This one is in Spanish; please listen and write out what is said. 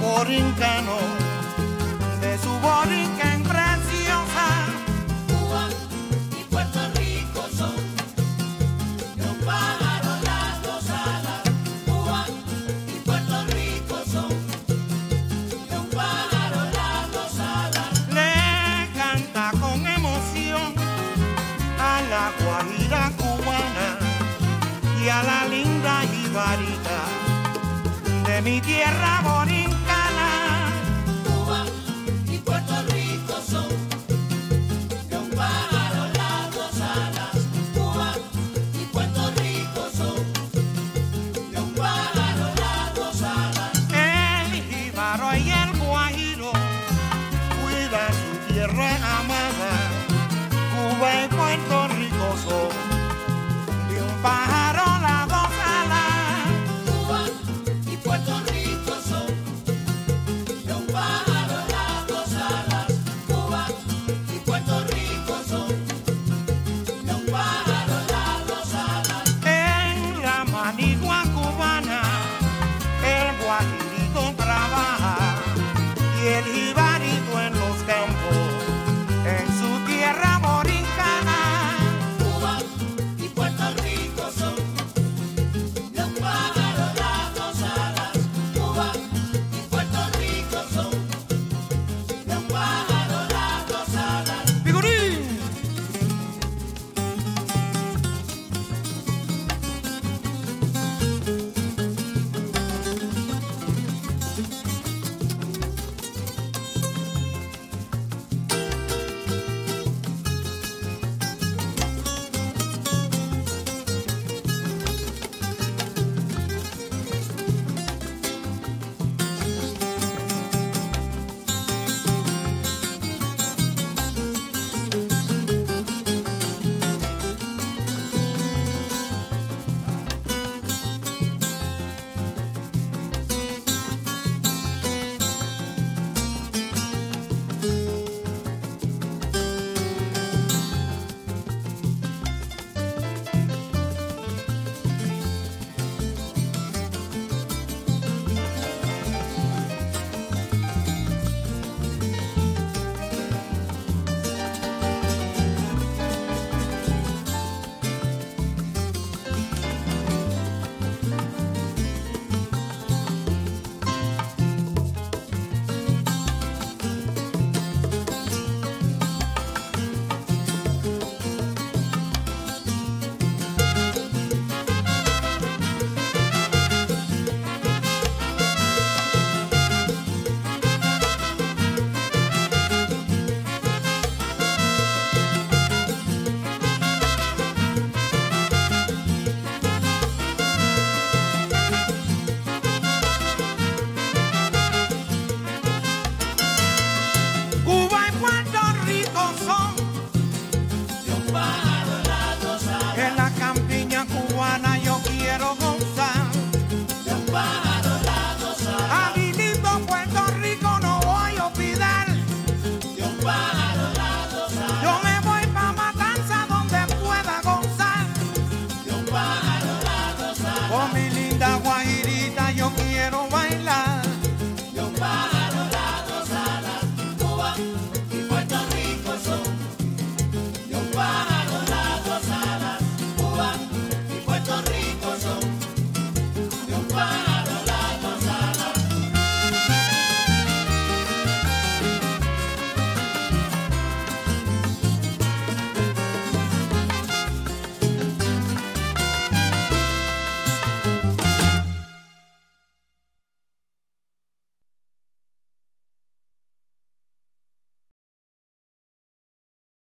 borincano, de su borinquen preciosa. Cuba y Puerto Rico son de un pájaro las dos alas. Cuba y Puerto Rico son de un pájaro las dos alas. Le canta con emoción a la guajira cubana y a la linda jibarita de mi tierra borincana. Cuba y Puerto Rico son de un pájaro las dos alas. Cuba y Puerto Rico son de un pájaro las dos alas. El jíbaro y el guajiro cuidan su tierra amada. Cuba y Puerto Rico son one dos